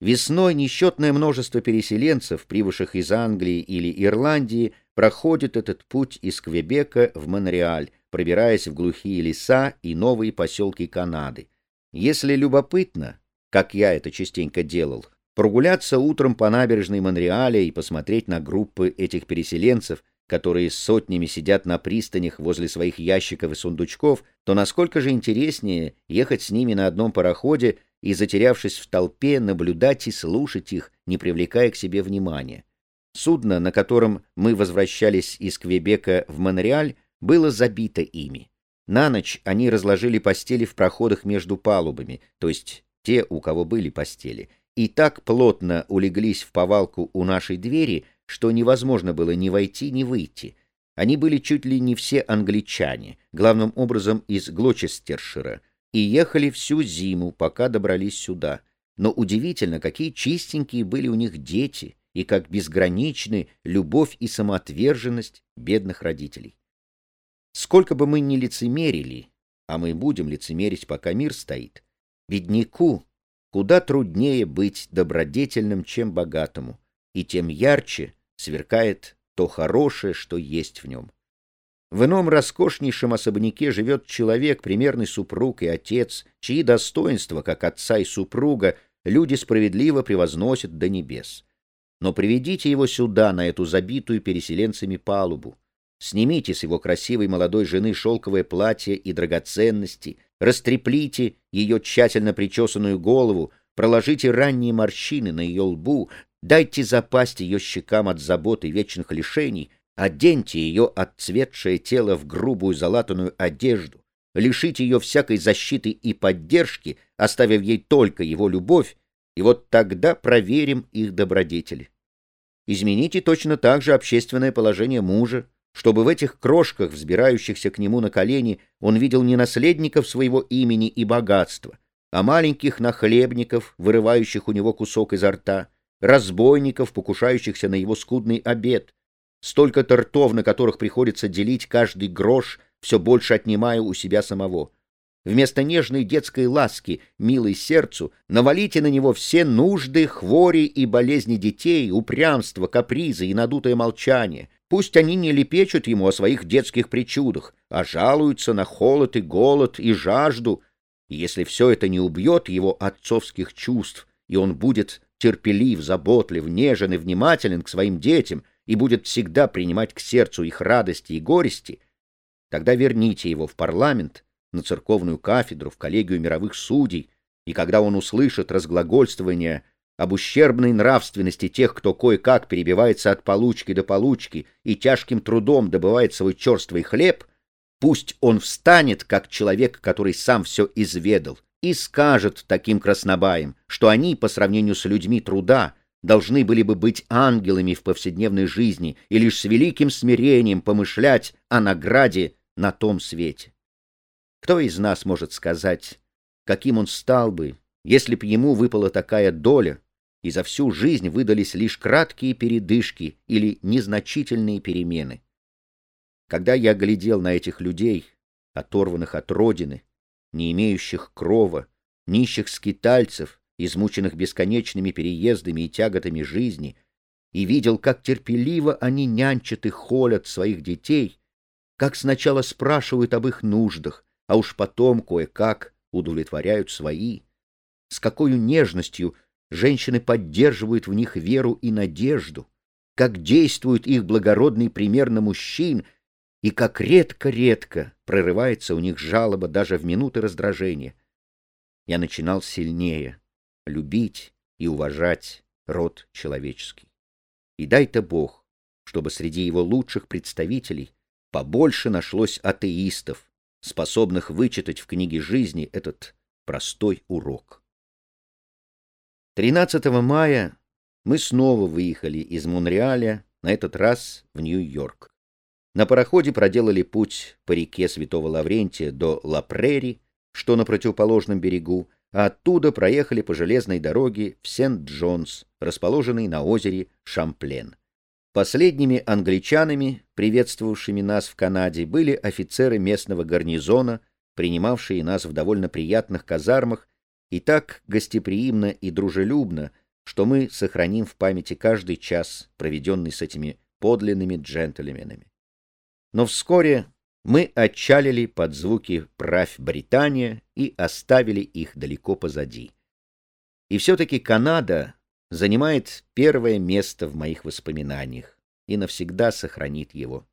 Весной несчетное множество переселенцев, прибывших из Англии или Ирландии, проходит этот путь из Квебека в Монреаль, пробираясь в глухие леса и новые поселки Канады. Если любопытно, как я это частенько делал, прогуляться утром по набережной Монреаля и посмотреть на группы этих переселенцев, которые сотнями сидят на пристанях возле своих ящиков и сундучков, то насколько же интереснее ехать с ними на одном пароходе и, затерявшись в толпе, наблюдать и слушать их, не привлекая к себе внимания. Судно, на котором мы возвращались из Квебека в Монреаль, было забито ими. На ночь они разложили постели в проходах между палубами, то есть те, у кого были постели, и так плотно улеглись в повалку у нашей двери, что невозможно было ни войти, ни выйти. Они были чуть ли не все англичане, главным образом из Глочестершира, и ехали всю зиму, пока добрались сюда. Но удивительно, какие чистенькие были у них дети, и как безграничны любовь и самоотверженность бедных родителей. Сколько бы мы ни лицемерили, а мы будем лицемерить, пока мир стоит, бедняку куда труднее быть добродетельным, чем богатому, и тем ярче сверкает то хорошее, что есть в нем. В ином роскошнейшем особняке живет человек, примерный супруг и отец, чьи достоинства, как отца и супруга, люди справедливо превозносят до небес. Но приведите его сюда, на эту забитую переселенцами палубу. Снимите с его красивой молодой жены шелковое платье и драгоценности, растреплите ее тщательно причесанную голову, проложите ранние морщины на ее лбу, дайте запасть ее щекам от заботы и вечных лишений, Оденьте ее отцветшее тело в грубую залатанную одежду, лишите ее всякой защиты и поддержки, оставив ей только его любовь, и вот тогда проверим их добродетели. Измените точно так же общественное положение мужа, чтобы в этих крошках, взбирающихся к нему на колени, он видел не наследников своего имени и богатства, а маленьких нахлебников, вырывающих у него кусок изо рта, разбойников, покушающихся на его скудный обед, Столько-то ртов, на которых приходится делить каждый грош, все больше отнимая у себя самого. Вместо нежной детской ласки, милой сердцу, навалите на него все нужды, хвори и болезни детей, упрямство, капризы и надутое молчание. Пусть они не лепечут ему о своих детских причудах, а жалуются на холод и голод и жажду. Если все это не убьет его отцовских чувств, и он будет терпелив, заботлив, нежен и внимателен к своим детям, и будет всегда принимать к сердцу их радости и горести, тогда верните его в парламент, на церковную кафедру, в коллегию мировых судей, и когда он услышит разглагольствование об ущербной нравственности тех, кто кое-как перебивается от получки до получки и тяжким трудом добывает свой черствый хлеб, пусть он встанет, как человек, который сам все изведал, и скажет таким краснобаям, что они, по сравнению с людьми труда, должны были бы быть ангелами в повседневной жизни и лишь с великим смирением помышлять о награде на том свете. Кто из нас может сказать, каким он стал бы, если б ему выпала такая доля, и за всю жизнь выдались лишь краткие передышки или незначительные перемены? Когда я глядел на этих людей, оторванных от родины, не имеющих крова, нищих скитальцев, измученных бесконечными переездами и тяготами жизни, и видел, как терпеливо они нянчат и холят своих детей, как сначала спрашивают об их нуждах, а уж потом кое-как удовлетворяют свои, с какой нежностью женщины поддерживают в них веру и надежду, как действует их благородный пример на мужчин, и как редко-редко прорывается у них жалоба даже в минуты раздражения. Я начинал сильнее, любить и уважать род человеческий. И дай-то Бог, чтобы среди его лучших представителей побольше нашлось атеистов, способных вычитать в книге жизни этот простой урок. 13 мая мы снова выехали из Монреаля, на этот раз в Нью-Йорк. На пароходе проделали путь по реке Святого Лаврентия до Ла-Прери, что на противоположном берегу, а оттуда проехали по железной дороге в Сент-Джонс, расположенный на озере Шамплен. Последними англичанами, приветствовавшими нас в Канаде, были офицеры местного гарнизона, принимавшие нас в довольно приятных казармах и так гостеприимно и дружелюбно, что мы сохраним в памяти каждый час, проведенный с этими подлинными джентльменами. Но вскоре мы отчалили под звуки «Правь Британия» и оставили их далеко позади. И все-таки Канада занимает первое место в моих воспоминаниях и навсегда сохранит его.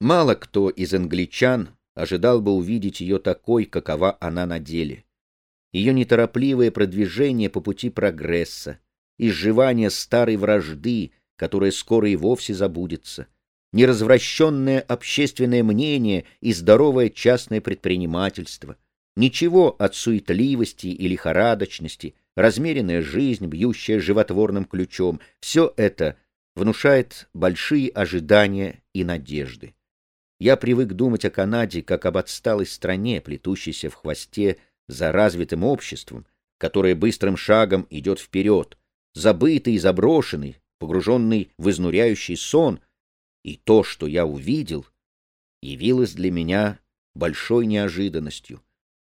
Мало кто из англичан ожидал бы увидеть ее такой, какова она на деле. Ее неторопливое продвижение по пути прогресса, изживание старой вражды, которая скоро и вовсе забудется, неразвращенное общественное мнение и здоровое частное предпринимательство, ничего от суетливости и лихорадочности, размеренная жизнь, бьющая животворным ключом, все это внушает большие ожидания и надежды. Я привык думать о Канаде как об отсталой стране, плетущейся в хвосте за развитым обществом, которое быстрым шагом идет вперед, забытый и заброшенный, погруженный в изнуряющий сон, и то, что я увидел, явилось для меня большой неожиданностью.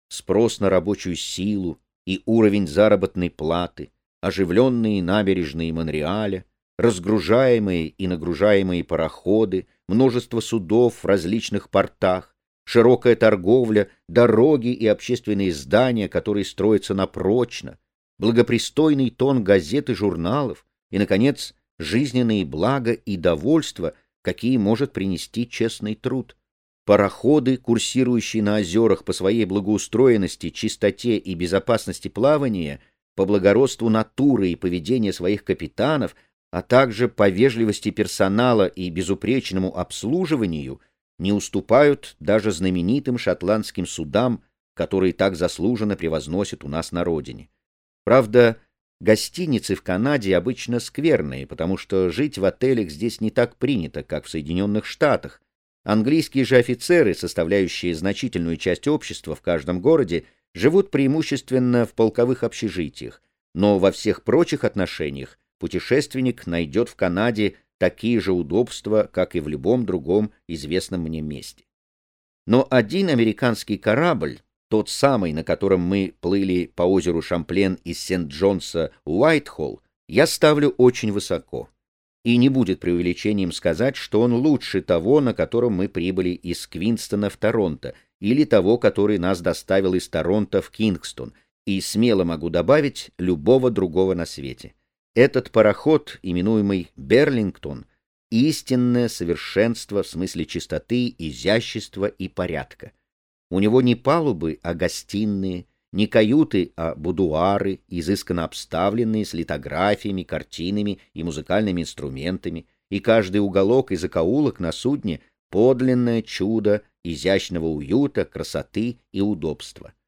Спрос на рабочую силу и уровень заработной платы, оживленные набережные Монреаля, разгружаемые и нагружаемые пароходы, множество судов в различных портах, широкая торговля, дороги и общественные здания, которые строятся на прочно, благопристойный тон газет и журналов и, наконец, жизненные блага и довольства, какие может принести честный труд. Пароходы, курсирующие на озерах по своей благоустроенности, чистоте и безопасности плавания, по благородству натуры и поведения своих капитанов, а также по вежливости персонала и безупречному обслуживанию, не уступают даже знаменитым шотландским судам, которые так заслуженно превозносят у нас на родине. Правда, гостиницы в Канаде обычно скверные, потому что жить в отелях здесь не так принято, как в Соединенных Штатах. Английские же офицеры, составляющие значительную часть общества в каждом городе, живут преимущественно в полковых общежитиях, но во всех прочих отношениях путешественник найдет в Канаде такие же удобства, как и в любом другом известном мне месте. Но один американский корабль тот самый, на котором мы плыли по озеру Шамплен из Сент-Джонса Уайтхолл, я ставлю очень высоко. И не будет преувеличением сказать, что он лучше того, на котором мы прибыли из Квинстона в Торонто, или того, который нас доставил из Торонто в Кингстон, и смело могу добавить любого другого на свете. Этот пароход, именуемый Берлингтон, истинное совершенство в смысле чистоты, изящества и порядка. У него не палубы, а гостиные, не каюты, а будуары, изысканно обставленные с литографиями, картинами и музыкальными инструментами, и каждый уголок и закоулок на судне — подлинное чудо изящного уюта, красоты и удобства.